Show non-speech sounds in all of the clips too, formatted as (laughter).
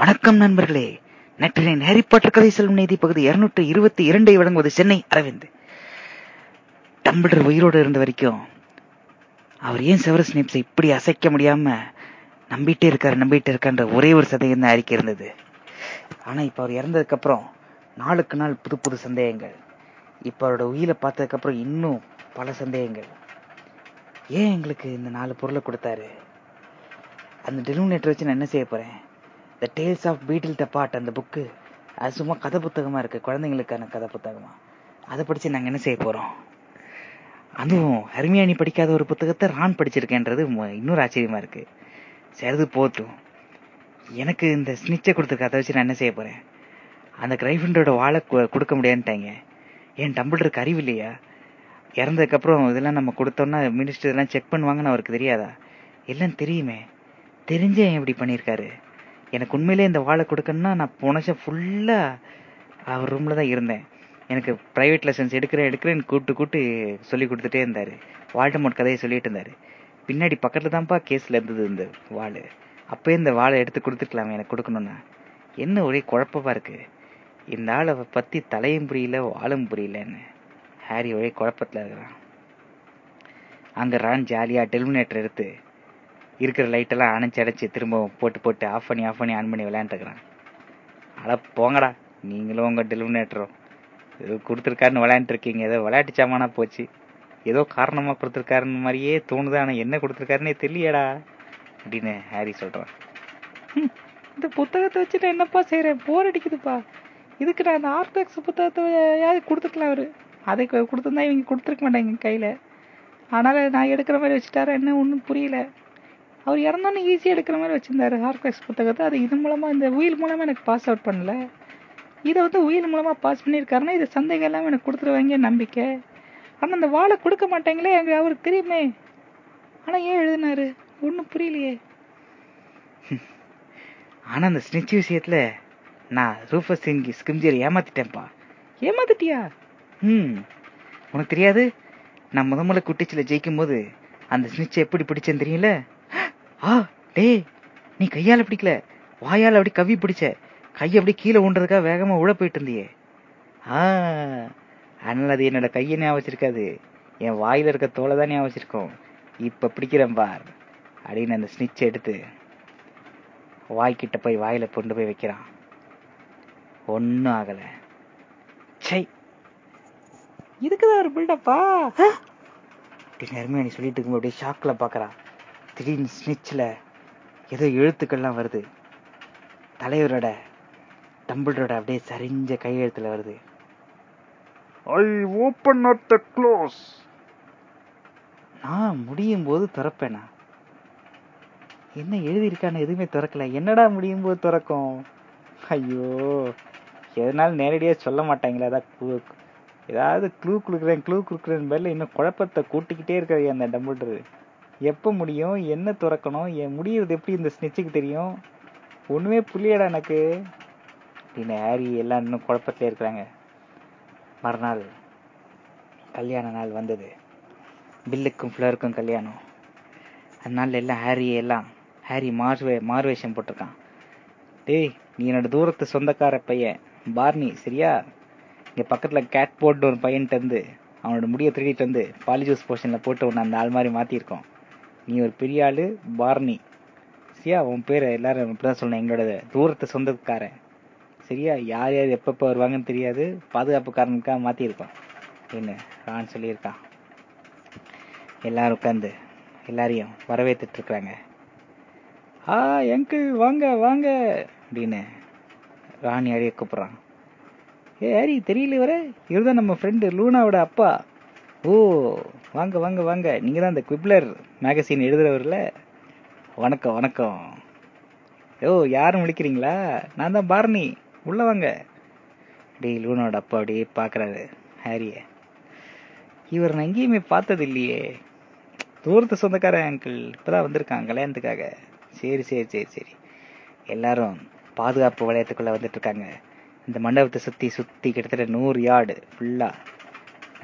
வணக்கம் நண்பர்களே. நேற்றின் Harry Potter கதை செல்லும் நீதி பகுதி இருநூற்றி இருபத்தி இரண்டை வழங்குவது சென்னை அரவிந்த். டம்பிளர் உயிரோடு இருந்த வரைக்கும் அவர் ஏன் செவரஸ் நேப்ஸை இப்படி அசைக்க முடியாம நம்பிட்டே இருக்காரு நம்பிட்டே இருக்கான்ற ஒரே ஒரு சந்தேகம் தான் அறிக்கை இருந்தது. ஆனா இப்ப அவர் இறந்ததுக்கு அப்புறம் நாளுக்கு நாள் புது புது சந்தேகங்கள். இப்ப அவரோட உயிரை பார்த்ததுக்கு அப்புறம் இன்னும் பல சந்தேகங்கள். ஏன் எங்களுக்கு இந்த நாலு பொருளை கொடுத்தாரு? அந்த டெலிமினேட்டர் வச்சு நான் என்ன செய்ய போறேன்? த டேல்ஸ் ஆஃப் பீட்டில் த பாட் அந்த புக்கு அது சும்மா கதை புத்தகமா இருக்கு. குழந்தைங்களுக்கான கதை புத்தகமா. அதை படிச்சு நாங்க என்ன செய்ய போறோம்? அதுவும் ஹர்மியானி படிக்காத ஒரு புத்தகத்தை ரான் படிச்சிருக்கேன்றது இன்னொரு ஆச்சரியமா இருக்கு. சரிது போட்டும். எனக்கு இந்த ஸ்னிச்சை கொடுத்துருக்க அதை வச்சு நான் என்ன செய்ய போறேன்? அந்த கிரைஃபண்டோட வாழை கொடுக்க முடியாதுன்ட்டாங்க. ஏன் டம்பிள்டருக்கு அறிவு இல்லையா? இறந்ததுக்கு அப்புறம் இதெல்லாம் நம்ம கொடுத்தோம்னா மினிஸ்டர் இதெல்லாம் செக் பண்ணுவாங்கன்னு அவருக்கு தெரியாதா? எல்லாம் தெரியுமே. தெரிஞ்சே இப்படி பண்ணியிருக்காரு? எனக்கு உண்மையிலே இந்த வாழை கொடுக்கணும்னா நான் போன வருஷம் அவர் ரூமில் தான் இருந்தேன். எனக்கு ப்ரைவேட் லெசன்ஸ் எடுக்கிறேன் எடுக்கிறேன்னு கூப்பிட்டு கூப்பிட்டு சொல்லி கொடுத்துட்டே இருந்தார். வால்டமோட் கதையை சொல்லிட்டு இருந்தார். பின்னாடி பக்கத்தில் தான்ப்பா கேஸில் இருந்தது இந்த வாள் அப்போயே இந்த வாழை எடுத்து கொடுத்துருக்கலாம் எனக்கு கொடுக்கணும்னா. என்ன ஒரே குழப்பமாக இருக்கு. இந்த ஆளை பற்றி தலையும் புரியல வாழும் புரியலன்னு. ஹாரி ஒரே குழப்பத்தில் இருக்கிறான். அங்கே ரான் ஜாலியாக டெலிமினேட்டர் எடுத்து இருக்கிற லைட்டெல்லாம் அணைச்சி அடைச்சி திரும்ப போட்டு போட்டு ஆஃப் பண்ணி ஆஃப் பண்ணி ஆன் பண்ணி விளையாண்டுருக்குறான். அட போங்கடா. நீங்களும் உங்கள் டெலிமினேட்டரும் ஏதோ கொடுத்துருக்காருன்னு விளையாண்டுருக்கீங்க. ஏதோ விளையாட்டு சாமானா போச்சு. ஏதோ காரணமாக கொடுத்துருக்காருன்னு மாதிரியே தோணுது. ஆனால் என்ன கொடுத்துருக்காருன்னே தெரியலடா. அப்படின்னு ஹாரி சொல்கிறான் இந்த புத்தகத்தை வச்சு நான் என்னப்பா செய்கிறேன் போர் அடிக்குதுப்பா. இதுக்கு நான் அந்த ஆர்டெக்ஸ் புத்தகத்தை யாரு கொடுத்துருக்கலாம் அவர் அதை கொடுத்துருந்தா இவங்க கொடுத்துருக்க மாட்டாங்க கையில். அதனால் நான் எடுக்கிற மாதிரி வச்சுட்டாரா? என்ன? ஒன்றும் புரியல. அவர் இறந்தோன்னு ஈஸியாக எடுக்கிற மாதிரி வச்சிருந்தாரு. ஹார்க்ஸ் புத்தகத்தை. அது இது மூலமா இந்த உயில் மூலமா எனக்கு பாஸ் அவுட் பண்ணல. இதை வந்து உயில் மூலமா பாஸ் பண்ணியிருக்காருன்னா இது சந்தேகம் எல்லாம் எனக்கு கொடுத்துருவாங்க நம்பிக்கை. ஆனா அந்த வாழை கொடுக்க மாட்டாங்களே அங்க அவருக்கு தெரியுமே. ஆனா ஏன் எழுதினாரு? ஒன்றும் புரியலையே. (laughs) ஆனா அந்த ஸ்னிச் விஷயத்துல நான் ரூஃபஸ் சிங் ஸ்கிம்ஜியர் ஏமாத்திட்டேன்ப்பா. ஏமாத்திட்டியா? ம். உனக்கு தெரியாது நான் முத முதல்ல குட்டிச்சில ஜெயிக்கும் போது அந்த ஸ்னிச்சை எப்படி பிடிச்சேன்னு தெரியல ஆ டேய் நீ கையால பிடிக்கல. வாயால் அப்படி கவி பிடிச்ச. கை அப்படி கீழே ஊன்றதுக்காக வேகமா உழ போயிட்டு இருந்தியே. ஆ அதனால அது என்னோட கையை ஞாபகம் வச்சிருக்காது. என் வாயில இருக்க தோலை தான் ஞாபகம் வச்சிருக்கோம். இப்ப பிடிக்கிறேன் பார். அப்படின்னு அந்த ஸ்னிச் எடுத்து வாய்க்கிட்ட போய் வாயில கொண்டு போய் வைக்கிறான். ஒன்னும் ஆகல. சை இதுக்குதான் ஒரு பில்டப்பா ஹெர்மியானி சொல்லிட்டு இருக்கும்போது அப்படியே ஷாக்ல பாக்குறா திடீர்னு ஸ்னிட்ச்ல ஏதோ எழுத்துக்கள்லாம் வருது. தலைவரோட டம்பிளரோட அப்படியே சரிஞ்ச கையெழுத்துல வருது. I open not the close. நான் முடியும் போது திறப்பேனா? என்ன எழுதியிருக்கான்னு எதுவுமே திறக்கல. என்னடா முடியும் போது திறக்கும்? ஐயோ எதனால நேரடியா சொல்ல மாட்டாங்களா clue- ஏதாவது க்ளூ கொடுக்குறேன் க்ளூ கொடுக்குறேன் பேர்ல இன்னும் குழப்பத்தை கூட்டிக்கிட்டே இருக்காது அந்த டம்பிள்டர் எப்போ முடியும்? என்ன திறக்கணும்? என் முடியறது எப்படி இந்த ஸ்னிச்சுக்கு தெரியும்? ஒண்ணுமே புரியலடா எனக்கு. அப்படின்னு ஹாரி எல்லாம் இன்னும் குழப்பத்திலே இருக்கிறாங்க. மறுநாள் கல்யாண நாள் வந்தது. பில்லுக்கும் ஃப்ளருக்கும் கல்யாணம். அதனால எல்லாம் ஹாரி எல்லாம் ஹாரி மார்வே மார்வேஷம் போட்டிருக்கான். டேய் நீ என்னோட தூரத்து சொந்தக்கார பையன். பார்னி சரியா? இங்க பக்கத்துல கேட் போர்டு ஒரு பையன்ட்டு இருந்து அவனோட முடியை திருடிட்டு வந்து பாலிஜூஸ் போர்ஷன்ல போட்டு உன்னை அந்த ஆள் மாதிரி மாத்திருக்கோம் நீ ஒரு பெரிய ஆளு பார்னி சரியா? உன் பேரை எல்லாரும் இப்படிதான் சொல்லணும். எங்களோட தூரத்து சொந்தக்காரன். சரியா? யார் யார் எப்பப்போ வருவாங்கன்னு தெரியாது. பாதுகாப்புக்காரனுக்காக மாற்றியிருக்கான் என்ன ரான் சொல்லியிருக்கான். எல்லாரும் உட்காந்து எல்லாரையும் வரவேற்றுட்டு இருக்கிறாங்க ஆ எங்கிள் வாங்க வாங்க அப்படின்னு ராணி அடியை கூப்பிடுறான். ஏ ஹரி தெரியல வர? இவர்தான் நம்ம ஃப்ரெண்டு லூனாவோட அப்பா. ஓ வாங்க வாங்க வாங்க. நீங்க தான் இந்த குவிப்லர் மேகசின் எழுதுறவர்ல? வணக்கம் வணக்கம். ஓ யாரும் விழிக்கிறீங்களா? நான் தான் பார்னி உள்ள வாங்க. டேய் லூனோட அப்பா அப்படியே பாக்குறாரு. ஹாரிய. இவர் நான் எங்கேயுமே பார்த்தது இல்லையே. தூரத்து சொந்தக்கார அங்கிள் இப்பதான் வந்திருக்காங்க கல்யாணத்துக்காக. சரி சரி சரி சரி. எல்லாரும் பாதுகாப்பு வளையத்துக்குள்ள வந்துட்டு இருக்காங்க. இந்த மண்டபத்தை சுத்தி சுத்தி கிட்டத்தட்ட நூறு யார்டு ஃபுல்லா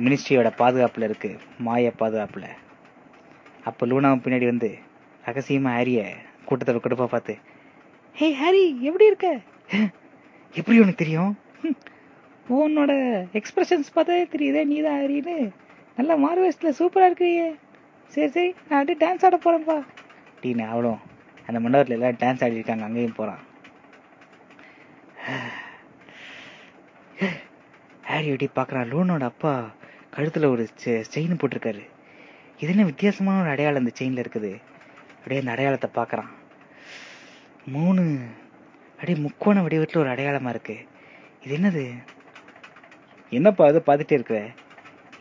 மினிஸ்ட்ரியோட பாதுகாப்புல இருக்கு மாய பாதுகாப்புல. அப்போ லூனாவும் பின்னாடி வந்து ரகசியமா ஹாரிய கூட்டத்தில் கொடுப்பா பார்த்து ஹே ஹாரி எப்படி இருக்க? எப்படி உனக்கு தெரியும்? உன்னோட எக்ஸ்பிரஷன்ஸ் பார்த்தாலே தெரியுதே நீ தான் ஹாரின்னு. நல்லா மாறு சூப்பராக சூப்பரா இருக்கிறியே. சரி சரி நான் அப்படியே டான்ஸ் ஆட போறேன்ப்பா அப்படின்னு அவளும் அந்த மண்டபத்தில் எல்லாம் டான்ஸ் ஆடி இருக்காங்க அங்கேயும் போறான். (sighs) ஹாரி எப்படி பார்க்குறான் லூனோட அப்பா கழுத்துல ஒரு செயின் போட்டிருக்காரு. இது என்ன வித்தியாசமான ஒரு அடையாளம் இந்த செயின்ல இருக்குது? அப்படியே அந்த அடையாளத்தை பார்க்குறான். மூணு அப்படியே முக்கோண வடிவத்துல ஒரு அடையாளமா இருக்கு. இது என்னது? என்னப்பா அது பார்த்துட்டே இருக்கிற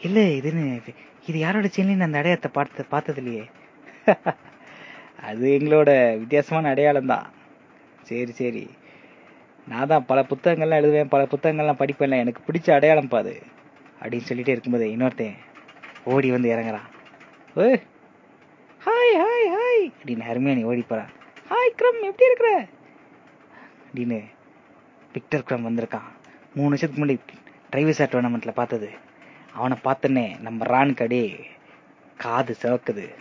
இல்ல இதுன்னு இது யாரோட செயின்ல அந்த அடையாளத்தை பார்த்து பார்த்தது இல்லையே (laughs) அது எங்களோட வித்தியாசமான அடையாளம் தான். சரி சரி. நான் தான் பல புத்தகங்கள்லாம் எழுதுவேன் பல புத்தகங்கள்லாம் படிப்பேன்ல. எனக்கு பிடிச்ச அடையாளம் பாது அப்படின்னு சொல்லிட்டே இருக்கும்போது இன்னொருத்தன் ஓடி வந்து இறங்குறான். ஓ ஹாய் ஹாய் ஹாய் அப்படின்னு ஹர்மியானி ஓடி போறான். ஹாய் க்ரம் எப்படி இருக்கிற? அப்படின்னு பிக்டர் க்ரம் வந்திருக்கான். மூணு வருஷத்துக்கு முன்னாடி டிரைவர்ஸா டோர்னமெண்ட்ல பார்த்தது. அவனை பார்த்தோன்னே நம்ம ரானுக்கு அப்படியே காது சிவக்குது.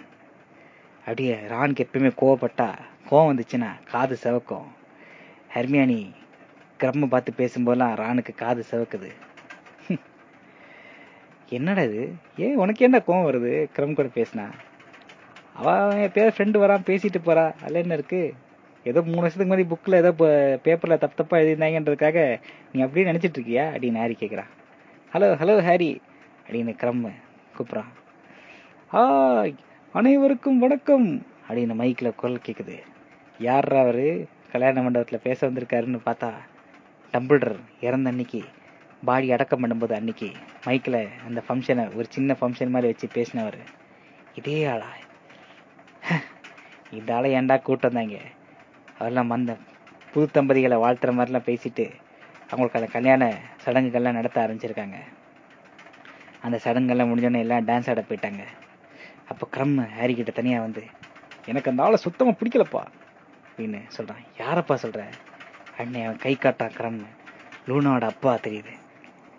அப்படியே ரானுக்கு எப்பயுமே கோவப்பட்டா கோவம் வந்துச்சுன்னா காது சிவக்கும். ஹெர்மியானி கிரம்ம பார்த்து பேசும்போதெல்லாம் ராணுக்கு காது சிவக்குது. என்னடா இது? ஏன் உனக்கு என்ன கோவம் வருது? கிரம் கூட பேசினா. அவ அவன் பேர் ஃப்ரெண்டு வரான் பேசிட்டு போறா. அதுல என்ன இருக்கு? ஏதோ மூணு வருஷத்துக்கு முன்னாடி புக்கில் ஏதோ இப்போ பேப்பரில் தப்பு தப்பாக எழுதியிருந்தாங்கன்றதுக்காக நீ அப்படியே நினச்சிட்டு இருக்கியா? அப்படின்னு ஹாரி கேட்குறான் ஹலோ ஹலோ ஹாரி அப்படின்னு கிரம் கூப்பிட்றான் ஆ அனைவருக்கும் வணக்கம் அப்படின்னு மைக்கில் குரல் கேட்குது யார்ரா அவரு? கல்யாண மண்டபத்தில் பேச வந்திருக்காருன்னு பார்த்தா டம்பிள்டர் இறந்த அன்னைக்கு பாடி அடக்கம் பண்ணும்போது அன்னைக்கு மைக்கில் அந்த ஃபங்க்ஷனை ஒரு சின்ன ஃபங்க்ஷன் மாதிரி வச்சு பேசினவர். இதே ஆளா? (laughs) இதால ஆளை ஏன்டா கூட்டம் தாங்க அவரெல்லாம் வந்த புது தம்பதிகளை வாழ்த்துற மாதிரிலாம் பேசிட்டு அவங்களுக்கு அந்த கல்யாண சடங்குகள்லாம் நடத்த ஆரம்பிச்சிருக்காங்க. அந்த சடங்குகள்லாம் முடிஞ்சோடனே எல்லாம் டான்ஸ் ஆட போயிட்டாங்க. அப்போ கிரம் ஹாரி கிட்ட தனியாக வந்து எனக்கு அந்த ஆளை சுத்தமாக பிடிக்கலப்பா அப்படின்னு சொல்கிறான் யாரப்பா சொல்கிற அண்ணே அவன் கை காட்டான் கிரம் லூனாவோட அப்பா தெரியுது.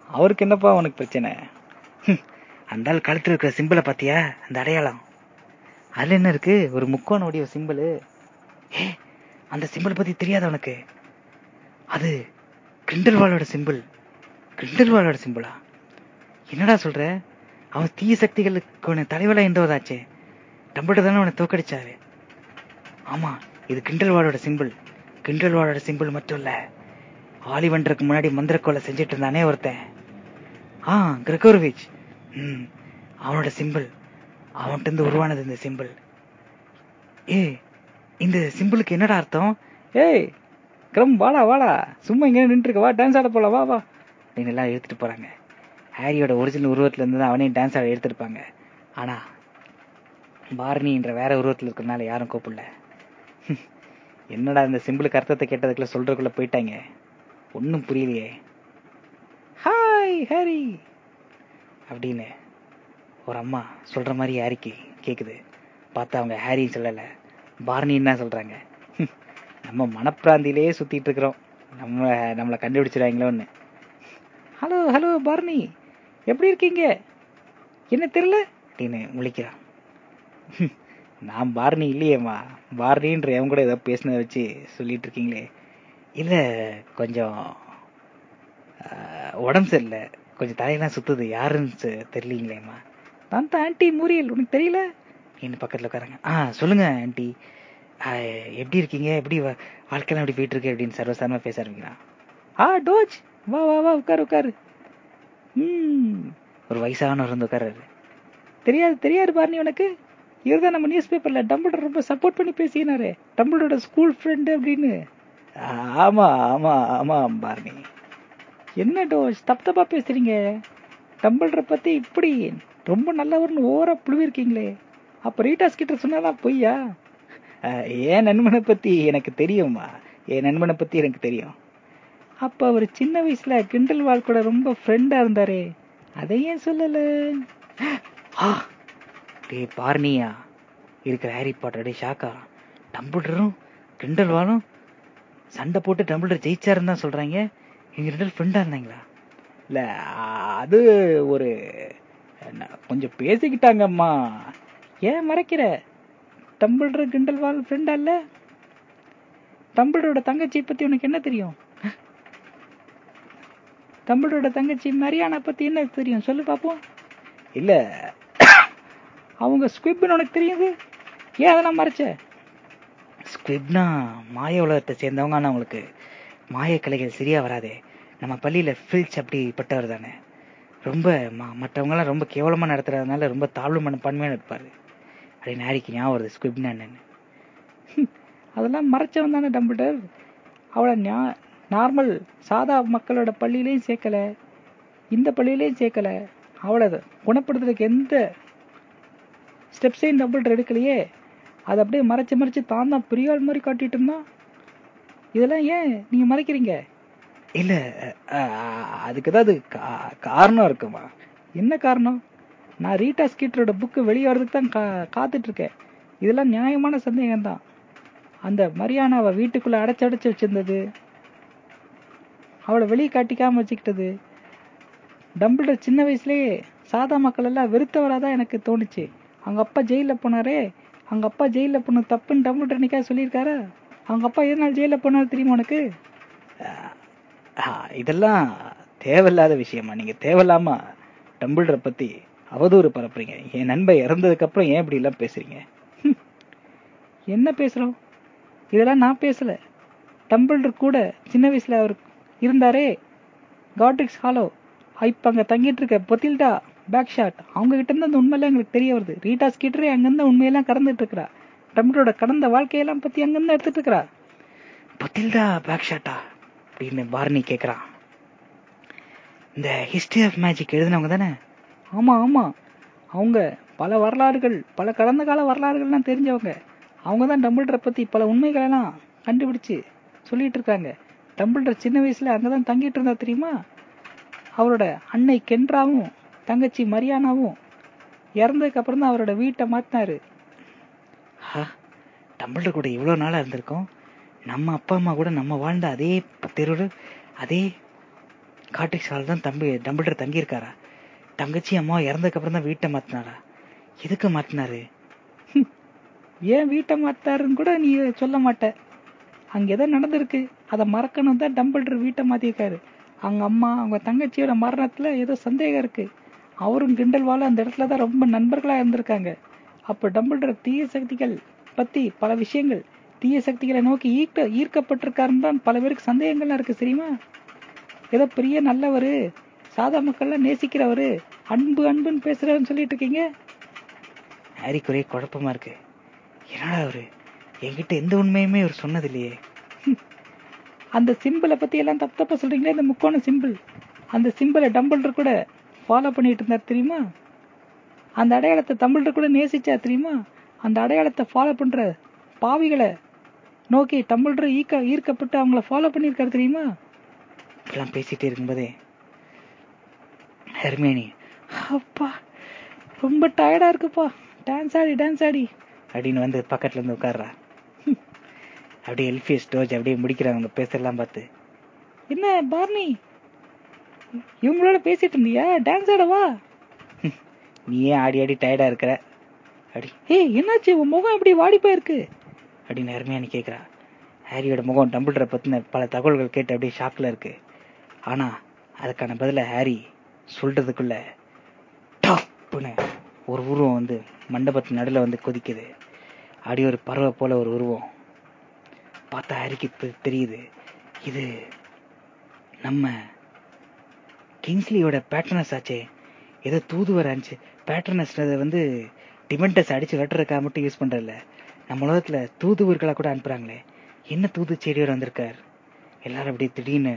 அவருக்கு என்னப்பா உனக்கு பிரச்சனை? அந்த ஆள் கழுத்துல இருக்கிற சிம்பிளை பாத்தியா? அந்த அடையாளம். அதுல என்ன இருக்கு? ஒரு முக்கோண வடிவ சிம்பிள். ஏ அந்த சிம்பிள் பத்தி தெரியாது உனக்கு? அது கிண்டல்வாலோட சிம்பிள். கிண்டல்வாலோட சிம்பிளா? என்னடா சொல்ற? அவன் தீய சக்திகளுக்கு உன தலைவலா என்றதாச்சே டம்பிள்டர் தானே அவனை தோக்கடிச்சாரு. ஆமா இது கிண்டல்வாலோட சிம்பிள். கிண்டல்வாலோட சிம்பிள் மட்டும் இல்ல. ஆலிவண்டருக்கு முன்னாடி மந்திர கொலை செஞ்சுட்டு இருந்தானே ஒருத்தன். ஆ கிரகோர்விச். ம் அவனோட சிம்பிள் அவன்கிட்ட இருந்து உருவானது இந்த சிம்பிள் ஏ இந்த சிம்பிளுக்கு என்னடா அர்த்தம்? ஏய் கிரம் வாடா வாடா. சும்மா இங்கே நின்று இருக்க வா டான்ஸ் ஆட போலாம் வா வா. அப்படின்னு எல்லாம் எடுத்துட்டு போறாங்க. ஹாரியோட ஒரிஜினல் உருவத்துல இருந்து தான் அவனையும் டான்ஸ் ஆட எடுத்திருப்பாங்க. ஆனா பார்னின்ற வேற உருவத்துல இருக்கறனால யாரும் கூப்பிடல. (laughs) என்னடா இந்த சிம்பிளுக்கு அர்த்தத்தை கேட்டதுக்குள்ள சொல்றதுக்குள்ள போயிட்டாங்க? ஒன்னும் புரியலையே. ஹாரி அப்படின்னு ஒரு அம்மா சொல்ற மாதிரி ஹாரிக்கு கேக்குது. பார்த்தா அவங்க ஹாரின்னு சொல்லல. பார்னின்னு தான் சொல்றாங்க. நம்ம மனப்பிராந்தியிலேயே சுத்திட்டு இருக்கிறோம். நம்ம நம்மளை கண்டுபிடிச்சிடாங்களோன்னு ஹலோ ஹலோ பார்னி எப்படி இருக்கீங்க? என்ன தெரியல? அப்படின்னு முழிக்கிறான் நான் பார்னி இல்லையேம்மா. பார்னின்ற எவன் கூட ஏதோ பேசினதை வச்சு சொல்லிட்டு இருக்கீங்களே. இல்லை கொஞ்சம் உடம்பு சரியில்லை. கொஞ்சம் தலையெல்லாம் சுத்துது. யாருன்னு தெரியலீங்களேம்மா? நான் தான் ஆண்டி மூரியல். உனக்கு தெரியல? என்ன பக்கத்துல உட்காருங்க. ஆ சொல்லுங்க ஆண்டி. எப்படி இருக்கீங்க? எப்படி வா- வாழ்க்கையெல்லாம் எப்படி போயிட்டு இருக்கு அப்படின்னு சர்வசாரமா பேச ஆரம்பிக்கிறான். ஆ டோஜ் வா வா வா உட்காரு உட்காரு. ம் ஒரு வயசானவர் வந்து உட்காரு தெரியாது தெரியாது பார்னி உனக்கு. இவர் நம்ம நியூஸ் பேப்பர்ல டம்பிள்டர் ரொம்ப சப்போர்ட் பண்ணி பேசினாரு. டம்பிளோட ஸ்கூல் ஃப்ரெண்டு அப்படின்னு. ஆமா ஆமா ஆமா பார்னி என்ன டோஸ் தப்பு தப்பா பேசுறீங்க? டம்பிள்ற பத்தி இப்படி ரொம்ப நல்லவர்னு ஓவரா புழுவிருக்கீங்களே. அப்ப ரீட்டாஸ் கிட்ட சொன்னாதான் பொய்யா? என் நண்பனை பத்தி எனக்கு தெரியுமா என் நண்பனை பத்தி எனக்கு தெரியும். அப்ப அவர் சின்ன வயசுல கிண்டல்வால் கூட ரொம்ப ஃப்ரெண்டா இருந்தாரே. அதை ஏன் சொல்லல? ஆ, டேய் பார்னியா. இருக்கிற ஹாரி பாட்டர் டே ஷாக்கா. டம்பிள்டரும் கிண்டல்வாலும் சண்டை போட்டு டம்பிள்டர் ஜெயிச்சாருன்னு தான் சொல்றாங்க. இவங்க ரெண்டு ஃப்ரெண்டா இருந்தாங்களா? இல்ல அது ஒரு என்ன, கொஞ்சம் பேசிக்கிட்டாங்கம்மா. ஏன் மறைக்கிற? டம்பிள்டர் கிண்டல்வால் ஃப்ரெண்டா இல்ல? டம்பிளரோட தங்கச்சி பத்தி உனக்கு என்ன தெரியும்? டம்பிளரோட தங்கச்சி மரியானா பத்தி என்ன தெரியும்? சொல்லு பாப்போம். இல்ல. அவங்க ஸ்குவிப்னு உனக்கு தெரியுது ஏன் அதெல்லாம் மறைச்ச? ஸ்குவிப்னா மாய உலகத்தை சேர்ந்தவங்க ஆனா அவங்களுக்கு. மாயக்கலைகள் சரியா வராதே. நம்ம பள்ளியில ஃபில்ச் அப்படிப்பட்டவர் தானே. ரொம்ப ம- ரொம்ப கேவலமா நடத்துறதுனால ரொம்ப தாழ்வு மனப்பான்மையா இருப்பாரு அப்படின்னு ஹாரிக்கு ஞாபகம் வருது ஸ்குவிப்னா என்னன்னு. (laughs) அதெல்லாம் மறைச்சவன் தானே டம்பிள்டர். அவளை ஞா- நார்மல் சாதா மக்களோட பள்ளியிலையும் சேர்க்கல. இந்த பள்ளியிலையும் சேர்க்கல. அவளை குணப்படுத்துறதுக்கு எந்த ஸ்டெப்ஸையும் டம்பிள்டர் எடுக்கலையே. அதை அப்படியே மறைச்சு மறைச்சு தான் தான் பெரியாள் மாதிரி காட்டிட்டு இருந்தான். இதெல்லாம் ஏன் நீங்க மறைக்கிறீங்க? இல்ல அதுக்கு ஏதாவது காரணம் இருக்குமா? என்ன காரணம்? நான் ரீட்டா ஸ்கீட்டரோட புக்கு வெளியே வரதுக்கு தான் காத்துட்டு இருக்கேன் இதெல்லாம் நியாயமான சந்தேகம் தான் அந்த மரியானாவை வீட்டுக்குள்ள அடைச்சு அடைச்சு வச்சிருந்தது. அவளை வெளியே காட்டிக்காம வச்சுக்கிட்டது. டம்பிள்டர் சின்ன வயசுலயே சாதா மக்கள் எல்லாம் வெறுத்தவரா தான் எனக்கு தோணுச்சு. அவங்க அப்பா ஜெயில போனாரே. அவங்க அப்பா ஜெயில போன தப்புன்னு டம்பிள்டர் நிக்கா சொல்லியிருக்காரா? அவங்க அப்பா எதனால ஜெயில போனாரு தெரியுமா உனக்கு? இதெல்லாம் தேவையில்லாத விஷயமா? நீங்க தேவையில்லாம டம்பிள்ற பத்தி அவதூறு பரப்புறீங்க. என் நண்பன் இறந்ததுக்கு அப்புறம் ஏன் இப்படி எல்லாம் பேசுறீங்க? என்ன பேசுறோம்? இதெல்லாம் நான் பேசல. டம்பிள்டர் கூட சின்ன வயசுல அவர் இருந்தாரே. காட்ரிக்ஸ் ஹாலோ. இப்ப அங்க தங்கிட்டு இருக்க பொத்தில்டா பேக் ஷாட். அவங்க கிட்ட இருந்து அந்த உண்மையெல்லாம் எங்களுக்கு தெரிய வருது. ரீட்டா ஸ்கீட்டரே அங்கிருந்து உண்மையெல்லாம் கறந்துட்டு இருக்கிறா. டம்பிளரோட கடந்த வாழ்க்கையெல்லாம் பத்தி அங்கிருந்து எடுத்துட்டு இருக்கிறா பத்தில்டா பேக்ஷாட்டா அப்படின்னு பார்னி கேட்கிறான். இந்த ஹிஸ்டரி ஆஃப் மேஜிக் எழுதினவங்க தானே? ஆமா ஆமா. அவங்க பல வரலாறுகள் பல கடந்த கால வரலாறுகள்லாம் தெரிஞ்சவங்க. அவங்க தான் டம்பிள்டரை பத்தி பல உண்மைகளெல்லாம் கண்டுபிடிச்சு சொல்லிட்டு இருக்காங்க. டம்பிள்டர் சின்ன வயசுல அங்கதான் தங்கிட்டு இருந்தா தெரியுமா? அவரோட அன்னை கென்றாவும் தங்கச்சி மரியானாவும் இறந்ததுக்கு அப்புறம் தான் அவரோட வீட்டை மாத்தினாரு. டம்பிள்டர் கூட இவ்வளோ நாளாக இருந்திருக்கோம். நம்ம அப்பா அம்மா கூட நம்ம வாழ்ந்த அதே தெருவில் அதே காட்டுக்கு சால் தான் தம்பி டம்பிள்டர் தங்கியிருக்காரா? தங்கச்சி அம்மா இறந்ததுக்கு அப்புறம் தான் வீட்டை மாத்தினாரா? எதுக்கு மாத்தினாரு? ஏன் வீட்டை மாத்தாருன்னு கூட நீ சொல்ல மாட்ட. அங்க எதோ நடந்திருக்கு. அதை மறக்கணும் தான் டம்பிள்டர் வீட்டை மாத்திருக்காரு. அவங்க அம்மா அவங்க தங்கச்சியோட மரணத்துல ஏதோ சந்தேகம் இருக்கு. அவரும் கிண்டல்வாலும் அந்த இடத்துல தான் ரொம்ப நண்பர்களா இருந்திருக்காங்க. அப்ப டம்பிள்டர் தீய சக்திகள் பத்தி பல விஷயங்கள் தீய சக்திகளை நோக்கி ஈர்க்க ஈர்க்கப்பட்டிருக்காருன்னு தான் பல பேருக்கு சந்தேகங்கள்லாம் இருக்கு தெரியுமா? ஏதோ பெரிய நல்லவரு சாதா மக்கள்லாம் நேசிக்கிறவரு அன்பு அன்புன்னு பேசுறவன்னு சொல்லிட்டு இருக்கீங்க ஹாரிக்கு குழப்பமா இருக்கு. என்னடா அவரு? என்கிட்ட எந்த உண்மையுமே அவர் சொன்னது இல்லையே அந்த சிம்பிளை பத்தி எல்லாம் தப்பு தப்பா சொல்றீங்களே இந்த முக்கோண சிம்பிள். அந்த சிம்பிளை டம்பிள்டர் கூட ஃபாலோ பண்ணிட்டு இருந்தார் தெரியுமா? அந்த அடையாளத்தை தமிழர் கூட நேசிச்சா தெரியுமா? அந்த அடையாளத்தை ஃபாலோ பண்ற பாவிகளை நோக்கி தமிழர் ஈர்க்க ஈர்க்கப்பட்டு அவங்கள ஃபாலோ பண்ணியிருக்காரு தெரியுமா? இப்பெல்லாம் பேசிட்டே இருக்கும்போதே ஹெர்மேனி அப்பா ரொம்ப டயர்டா இருக்குப்பா. டான்ஸ் ஆடி டான்ஸ் ஆடி. அப்படின்னு வந்து பக்கத்துல இருந்து உட்கார்றா. அப்படியே எல்பிஎஸ் ஸ்டோஜ் அப்படியே முடிக்கிறாங்க பேசலாம் பார்த்து. என்ன பார்னி இவங்களோட பேசிட்டு இருந்தியா? டான்ஸ் ஆடவா? நீ ஏன் ஆடி ஆடி டயர்டா இருக்கிற. அப்படி ஏய் என்னாச்சு? உன் முகம் எப்படி வாடி போயிருக்கு? அப்படின்னு அருமையானு கேட்குறா ஹாரியோட முகம் டம்பிள்டரை பத்தின பல தகவல்கள் கேட்டு அப்படியே ஷாக்ல இருக்கு. ஆனா அதுக்கான பதில ஹாரி சொல்றதுக்குள்ள டப்புன்னு ஒரு உருவம் வந்து மண்டபத்து நடுல வந்து கொதிக்குது. அப்படியே ஒரு பறவை போல ஒரு உருவம். பார்த்தா ஹாரிக்கு தெ- தெரியுது. இது நம்ம கிங்ஸ்லியோட பேட்டர்னஸ் ஆச்சே. ஏதோ தூதுவர் ஆச்சு பேட்டர்னஸ் வந்து டிமெண்டஸ் அடிச்சு வெட்டுறதுக்காக மட்டும் யூஸ் பண்றதில்ல. நம்ம உலகத்துல தூதுவர்களா கூட அனுப்புறாங்களே. என்ன தூது செடியோட வந்திருக்கார்? எல்லாரும் அப்படியே திடீர்னு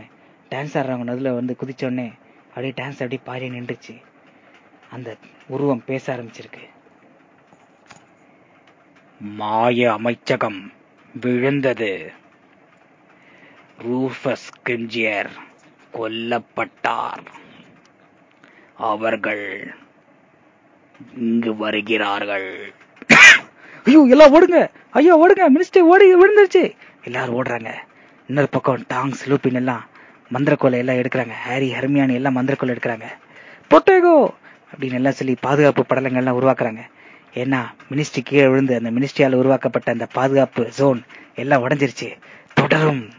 டான்ஸ் ஆடுறவங்க நடுல வந்து குதிச்சோடனே அப்படியே டான்ஸ் அப்படியே பாடி நின்றுச்சு. அந்த உருவம் பேச ஆரம்பிச்சிருக்கு. மாய அமைச்சகம் விழுந்தது. ரூஃபஸ் கிஞ்சியர் கொல்லப்பட்டார். அவர்கள் இங்கு வருகிறார்கள். ஐயோ எல்லாம் ஓடுங்க. ஐயோ ஓடுங்க. மினிஸ்டர் ஓடி விழுந்துருச்சு. எல்லாரும் ஓடுறாங்க. இன்னொரு பக்கம் டாங் சிலூப்பின் எல்லாம் மந்திரக்கோலை எல்லாம் எடுக்கிறாங்க. ஹாரி ஹர்மியானி எல்லாம் மந்திரக்கோலை எடுக்கிறாங்க. பொட்டேகோ! அப்படின்னு எல்லாம் சொல்லி பாதுகாப்பு படலங்கள் எல்லாம் உருவாக்குறாங்க. ஏன்னா மினிஸ்ட்ரி கீழே விழுந்து அந்த மினிஸ்ட்ரியால உருவாக்கப்பட்ட அந்த பாதுகாப்பு ஜோன் எல்லாம் உடைஞ்சிருச்சு. தொடரும்.